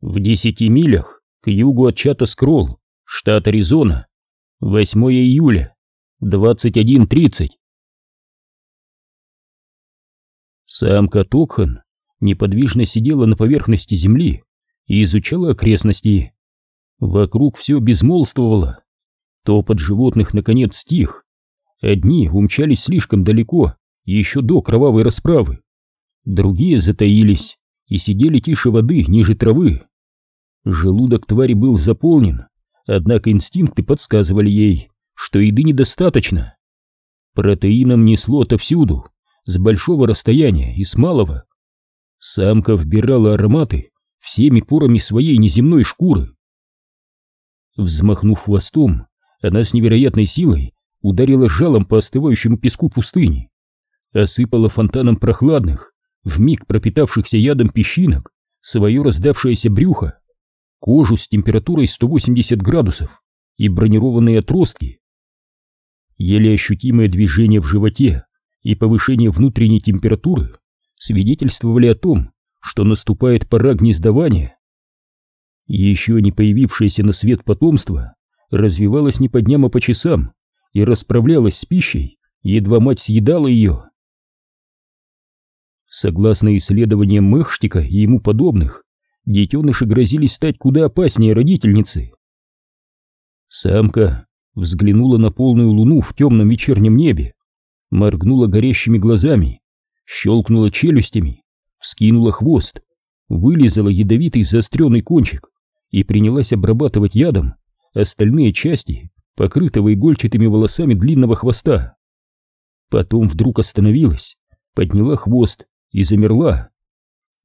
В десяти милях к югу от чата Скролл, штат Аризона. 8 июля, 21.30. Самка Токхан неподвижно сидела на поверхности земли и изучала окрестности. Вокруг все безмолвствовало. Топот животных наконец стих. Одни умчались слишком далеко, еще до кровавой расправы. Другие затаились и сидели тише воды, ниже травы. Желудок твари был заполнен, однако инстинкты подсказывали ей, что еды недостаточно. Протеином несло отовсюду, с большого расстояния и с малого. Самка вбирала ароматы всеми порами своей неземной шкуры. Взмахнув хвостом, она с невероятной силой ударила жалом по остывающему песку пустыни, осыпала фонтаном прохладных, вмиг пропитавшихся ядом песчинок, свое раздавшееся брюхо, кожу с температурой 180 градусов и бронированные отростки. Еле ощутимое движение в животе и повышение внутренней температуры свидетельствовали о том, что наступает пора гнездования. Еще не появившееся на свет потомство развивалось не по дням, а по часам и расправлялось с пищей, едва мать съедала ее. Согласно исследованиям Мехштика и ему подобных, детеныши грозились стать куда опаснее родительницы. Самка взглянула на полную луну в темном вечернем небе, моргнула горящими глазами, щелкнула челюстями, вскинула хвост, вылезала ядовитый заостренный кончик и принялась обрабатывать ядом остальные части покрытого игольчатыми волосами длинного хвоста. Потом вдруг остановилась, подняла хвост и замерла.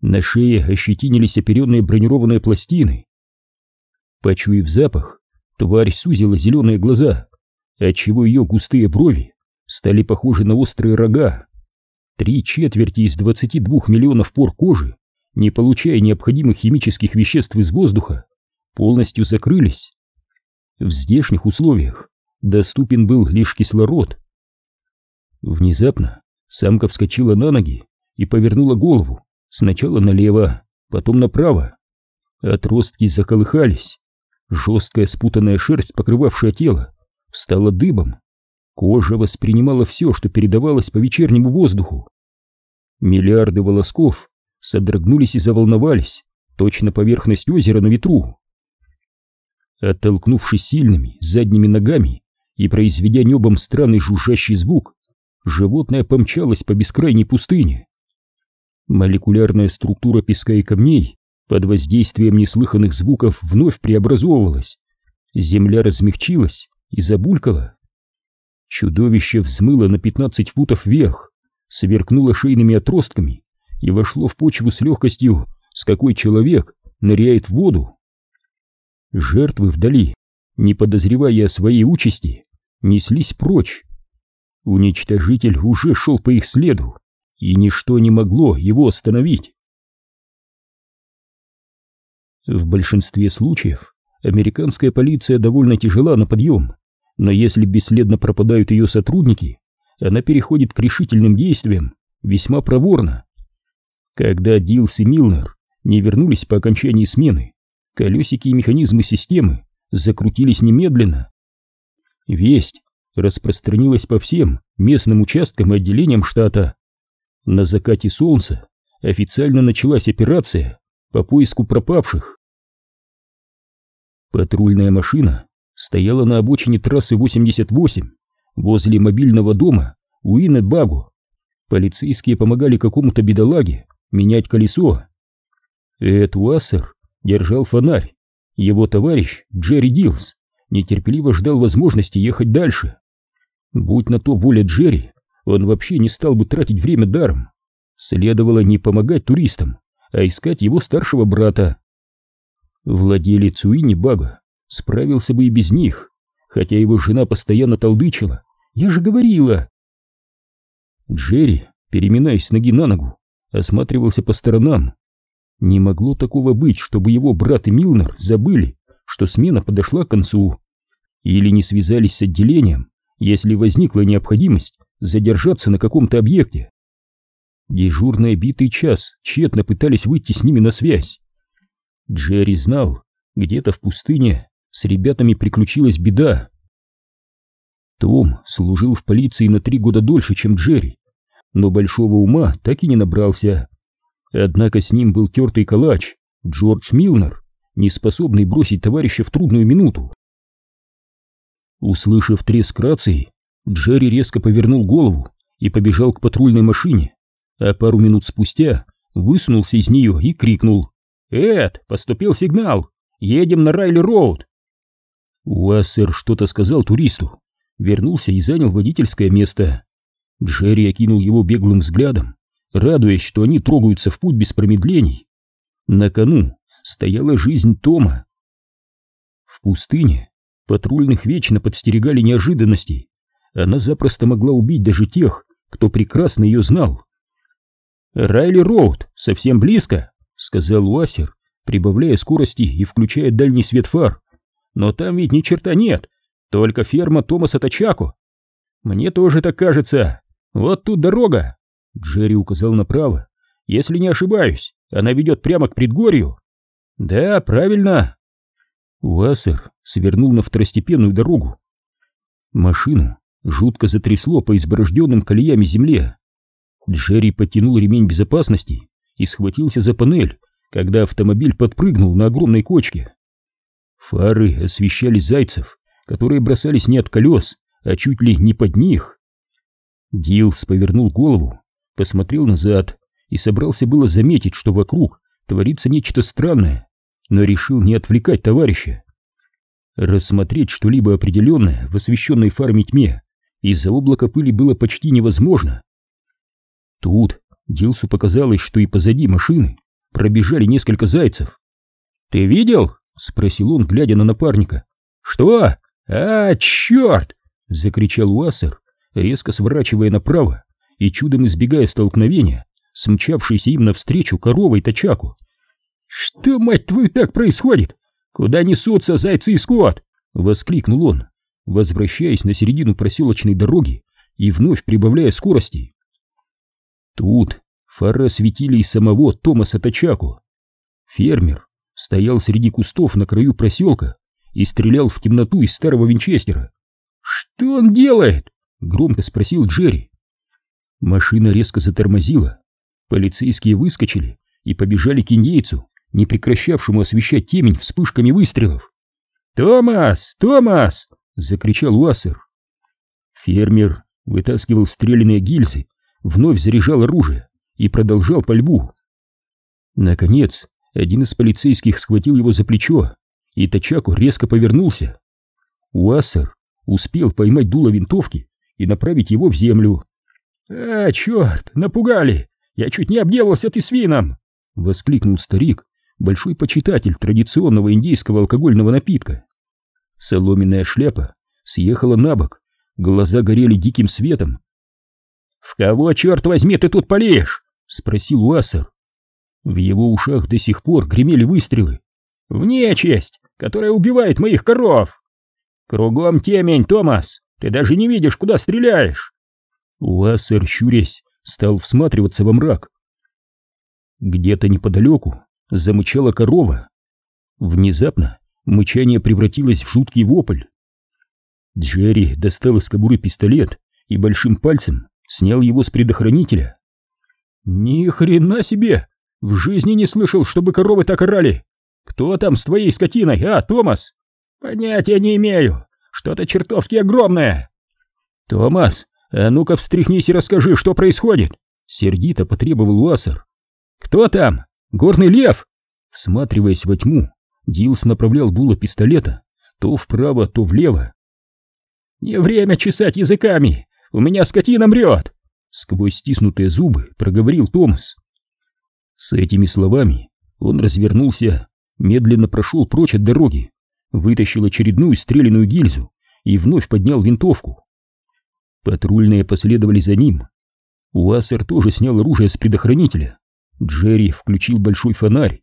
На шее ощетинились оперенные бронированные пластины. Почуяв запах, тварь сузила зеленые глаза, отчего ее густые брови стали похожи на острые рога. Три четверти из 22 миллионов пор кожи, не получая необходимых химических веществ из воздуха, полностью закрылись. В здешних условиях доступен был лишь кислород. Внезапно самка вскочила на ноги и повернула голову сначала налево, потом направо. Отростки заколыхались. Жесткая спутанная шерсть, покрывавшая тело, стала дыбом. Кожа воспринимала все, что передавалось по вечернему воздуху. Миллиарды волосков содрогнулись и заволновались, точно поверхность озера на ветру. Оттолкнувшись сильными задними ногами и произведя небом странный жужжащий звук, животное помчалось по бескрайней пустыне. Молекулярная структура песка и камней под воздействием неслыханных звуков вновь преобразовывалась. Земля размягчилась и забулькала. Чудовище взмыло на 15 футов вверх, сверкнуло шейными отростками и вошло в почву с легкостью, с какой человек ныряет в воду. Жертвы вдали, не подозревая о своей участи, неслись прочь. Уничтожитель уже шел по их следу, и ничто не могло его остановить. В большинстве случаев американская полиция довольно тяжела на подъем, но если бесследно пропадают ее сотрудники, она переходит к решительным действиям весьма проворно. Когда Дилс и Милнер не вернулись по окончании смены, колесики и механизмы системы закрутились немедленно. Весть распространилась по всем местным участкам и отделениям штата. На закате солнца официально началась операция по поиску пропавших. Патрульная машина стояла на обочине трассы 88 возле мобильного дома Уинет Багу. Полицейские помогали какому-то бедолаге менять колесо. Эд Уассер держал фонарь. Его товарищ Джерри Дилс нетерпеливо ждал возможности ехать дальше. Будь на то воля Джерри, он вообще не стал бы тратить время даром. Следовало не помогать туристам, а искать его старшего брата. Владелец Уинни Бага справился бы и без них, хотя его жена постоянно толдычила. «Я же говорила!» Джерри, переминаясь с ноги на ногу, осматривался по сторонам. Не могло такого быть, чтобы его брат и Милнер забыли, что смена подошла к концу, или не связались с отделением, если возникла необходимость задержаться на каком-то объекте. Дежурные битый час тщетно пытались выйти с ними на связь. Джерри знал, где-то в пустыне с ребятами приключилась беда. Том служил в полиции на три года дольше, чем Джерри, но большого ума так и не набрался. Однако с ним был тертый калач, Джордж Милнер, не способный бросить товарища в трудную минуту. Услышав треск рации, Джерри резко повернул голову и побежал к патрульной машине, а пару минут спустя высунулся из нее и крикнул «Эд, поступил сигнал! Едем на Райли-Роуд!» Уассер что-то сказал туристу, вернулся и занял водительское место. Джерри окинул его беглым взглядом, радуясь, что они трогаются в путь без промедлений. На кону стояла жизнь Тома. В пустыне патрульных вечно подстерегали неожиданности. Она запросто могла убить даже тех, кто прекрасно ее знал. «Райли Роуд, совсем близко», — сказал Уассер, прибавляя скорости и включая дальний свет фар. «Но там ведь ни черта нет, только ферма Томаса Тачаку. Мне тоже так кажется. Вот тут дорога». Джерри указал направо. «Если не ошибаюсь, она ведет прямо к предгорью». «Да, правильно». Уассер свернул на второстепенную дорогу. Машину жутко затрясло по изборожденным колеями земле. Джерри подтянул ремень безопасности и схватился за панель, когда автомобиль подпрыгнул на огромной кочке. Фары освещали зайцев, которые бросались не от колес, а чуть ли не под них. Дилс повернул голову, посмотрел назад и собрался было заметить, что вокруг творится нечто странное, но решил не отвлекать товарища. Рассмотреть что-либо определенное в освещенной фарме тьме из-за облака пыли было почти невозможно. Тут Дилсу показалось, что и позади машины пробежали несколько зайцев. «Ты видел?» — спросил он, глядя на напарника. «Что? А, черт!» — закричал Уассер, резко сворачивая направо и чудом избегая столкновения с мчавшейся им навстречу коровой Тачаку. «Что, мать твою, так происходит? Куда несутся зайцы и скот?» — воскликнул он, возвращаясь на середину проселочной дороги и вновь прибавляя скорости. Тут фары осветили и самого Томаса Тачаку. Фермер стоял среди кустов на краю проселка и стрелял в темноту из старого винчестера. «Что он делает?» — громко спросил Джерри. Машина резко затормозила. Полицейские выскочили и побежали к индейцу, не прекращавшему освещать темень вспышками выстрелов. «Томас! Томас!» — закричал Уассер. Фермер вытаскивал стрелянные гильзы вновь заряжал оружие и продолжал пальбу. Наконец, один из полицейских схватил его за плечо, и Тачаку резко повернулся. Уассер успел поймать дуло винтовки и направить его в землю. «А, черт, напугали! Я чуть не обделался ты свином!» — воскликнул старик, большой почитатель традиционного индейского алкогольного напитка. Соломенная шляпа съехала на бок, глаза горели диким светом, «В кого, черт возьми, ты тут палишь?» — спросил Уассер. В его ушах до сих пор гремели выстрелы. «В нечесть, которая убивает моих коров!» «Кругом темень, Томас! Ты даже не видишь, куда стреляешь!» Уассер, щурясь, стал всматриваться во мрак. Где-то неподалеку замычала корова. Внезапно мычание превратилось в жуткий вопль. Джерри достал из кобуры пистолет и большим пальцем снял его с предохранителя. Ни хрена себе! В жизни не слышал, чтобы коровы так орали. Кто там с твоей скотиной, а, Томас? Понятия не имею. Что-то чертовски огромное. Томас, а ну-ка встряхнись и расскажи, что происходит. Сердито потребовал Уассер. Кто там? Горный лев? Всматриваясь во тьму, Дилс направлял дуло пистолета то вправо, то влево. «Не время чесать языками! У меня скотина мрет!» Сквозь стиснутые зубы проговорил Томас. С этими словами он развернулся, медленно прошел прочь от дороги, вытащил очередную стреляную гильзу и вновь поднял винтовку. Патрульные последовали за ним. Уассер тоже снял оружие с предохранителя. Джерри включил большой фонарь.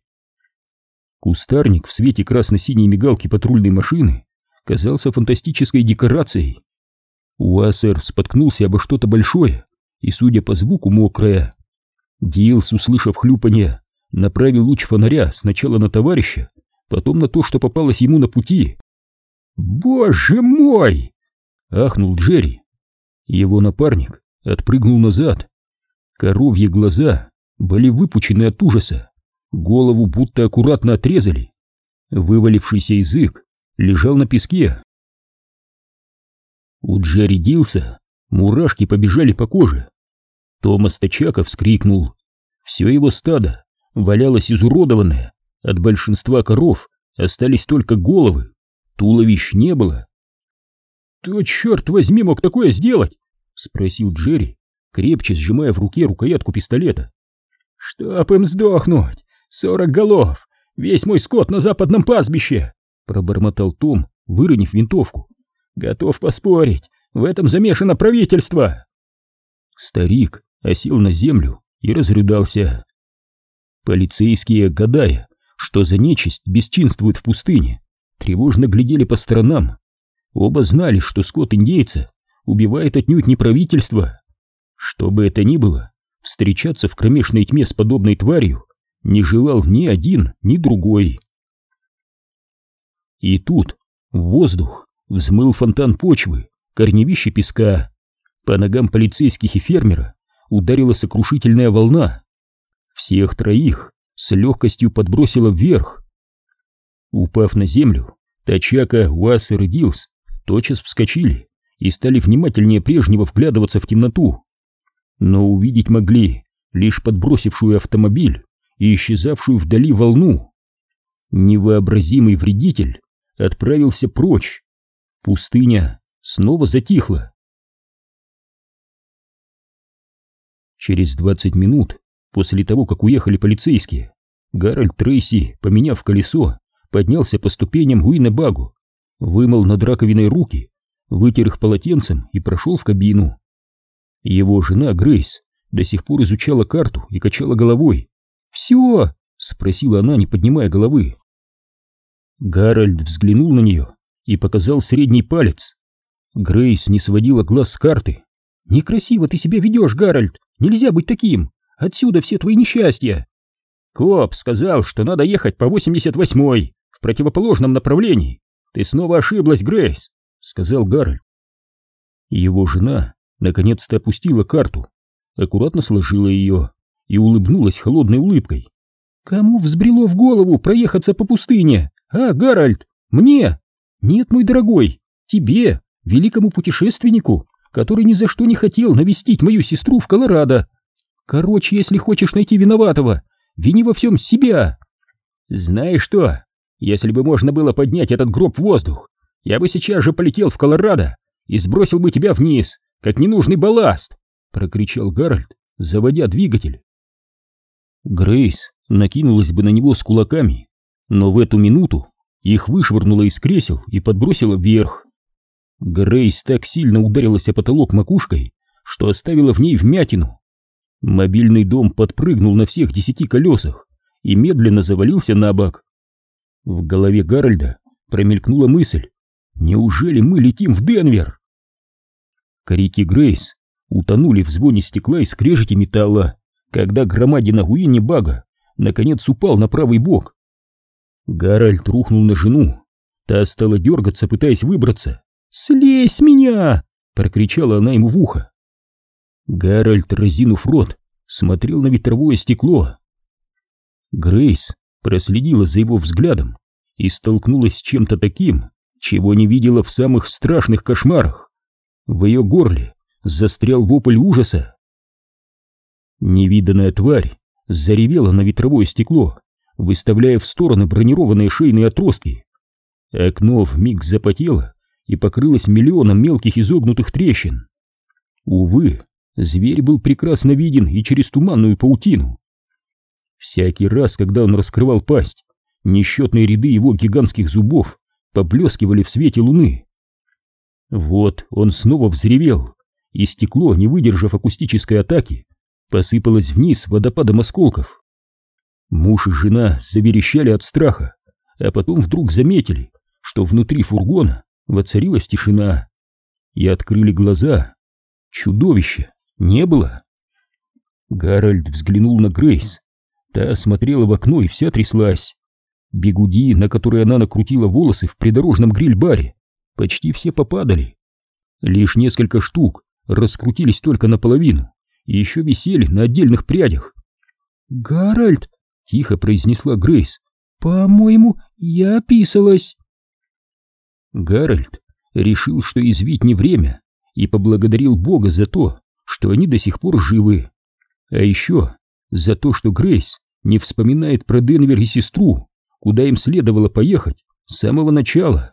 Кустарник в свете красно-синей мигалки патрульной машины казался фантастической декорацией. Уассер споткнулся обо что-то большое и, судя по звуку, мокрое. Дилс, услышав хлюпанье, направил луч фонаря сначала на товарища, потом на то, что попалось ему на пути. «Боже мой!» — ахнул Джерри. Его напарник отпрыгнул назад. Коровьи глаза были выпучены от ужаса, голову будто аккуратно отрезали. Вывалившийся язык лежал на песке. У Джерри Дилса мурашки побежали по коже. Томас Тачаков вскрикнул. Все его стадо валялось изуродованное, от большинства коров остались только головы, туловищ не было. «Кто, черт возьми, мог такое сделать?» — спросил Джерри, крепче сжимая в руке рукоятку пистолета. «Чтоб им сдохнуть! Сорок голов! Весь мой скот на западном пастбище!» — пробормотал Том, выронив винтовку. «Готов поспорить, в этом замешано правительство!» Старик осел на землю и разрыдался. Полицейские, гадая, что за нечисть бесчинствует в пустыне, тревожно глядели по сторонам. Оба знали, что скот индейца убивает отнюдь не правительство. Что бы это ни было, встречаться в кромешной тьме с подобной тварью не желал ни один, ни другой. И тут в воздух взмыл фонтан почвы, корневище песка. По ногам полицейских и фермера ударила сокрушительная волна. Всех троих с легкостью подбросила вверх. Упав на землю, Тачака, Уассер и Дилс тотчас вскочили и стали внимательнее прежнего вглядываться в темноту. Но увидеть могли лишь подбросившую автомобиль и исчезавшую вдали волну. Невообразимый вредитель отправился прочь. Пустыня снова затихла. Через двадцать минут после того, как уехали полицейские, Гарольд Трейси, поменяв колесо, поднялся по ступеням Уиннебаго, вымыл над раковиной руки, вытер их полотенцем и прошел в кабину. Его жена Грейс до сих пор изучала карту и качала головой. «Все?» — спросила она, не поднимая головы. Гарольд взглянул на нее и показал средний палец. Грейс не сводила глаз с карты. «Некрасиво ты себя ведешь, Гарольд! Нельзя быть таким! Отсюда все твои несчастья!» «Коп сказал, что надо ехать по 88-й, в противоположном направлении. Ты снова ошиблась, Грейс!» — сказал Гарольд. Его жена наконец-то опустила карту, аккуратно сложила ее и улыбнулась холодной улыбкой. «Кому взбрело в голову проехаться по пустыне? А, Гарольд, мне? Нет, мой дорогой, тебе, великому путешественнику, который ни за что не хотел навестить мою сестру в Колорадо. Короче, если хочешь найти виноватого, вини во всем себя. Знаешь что, если бы можно было поднять этот гроб в воздух, я бы сейчас же полетел в Колорадо и сбросил бы тебя вниз, как ненужный балласт, прокричал Гарольд, заводя двигатель. Грейс накинулась бы на него с кулаками, но в эту минуту их вышвырнуло из кресел и подбросило вверх. Грейс так сильно ударилась о потолок макушкой, что оставила в ней вмятину. Мобильный дом подпрыгнул на всех десяти колесах и медленно завалился на бок. В голове Гарольда промелькнула мысль, неужели мы летим в Денвер? Крики Грейс утонули в звоне стекла и скрежете металла когда громадина Уиннебаго наконец упал на правый бок. Гарольд рухнул на жену. Та стала дергаться, пытаясь выбраться. «Слезь с меня!» — прокричала она ему в ухо. Гарольд, разинув рот, смотрел на ветровое стекло. Грейс проследила за его взглядом и столкнулась с чем-то таким, чего не видела в самых страшных кошмарах. В ее горле застрял вопль ужаса. Невиданная тварь заревела на ветровое стекло, выставляя в стороны бронированные шейные отростки. Окно вмиг запотело и покрылось миллионом мелких изогнутых трещин. Увы, зверь был прекрасно виден и через туманную паутину. Всякий раз, когда он раскрывал пасть, несчетные ряды его гигантских зубов поблескивали в свете луны. Вот он снова взревел, и стекло, не выдержав акустической атаки, посыпалась вниз водопадом осколков. Муж и жена заверещали от страха, а потом вдруг заметили, что внутри фургона воцарилась тишина, и открыли глаза. Чудовища не было. Гарольд взглянул на Грейс. Та смотрела в окно и вся тряслась. Бегуди, на которые она накрутила волосы в придорожном гриль-баре, почти все попадали. Лишь несколько штук раскрутились только наполовину и еще висели на отдельных прядях. «Гарольд!» — тихо произнесла Грейс. «По-моему, я описалась!» Гарольд решил, что язвить не время, и поблагодарил Бога за то, что они до сих пор живы. А еще за то, что Грейс не вспоминает про Денвер и сестру, куда им следовало поехать с самого начала.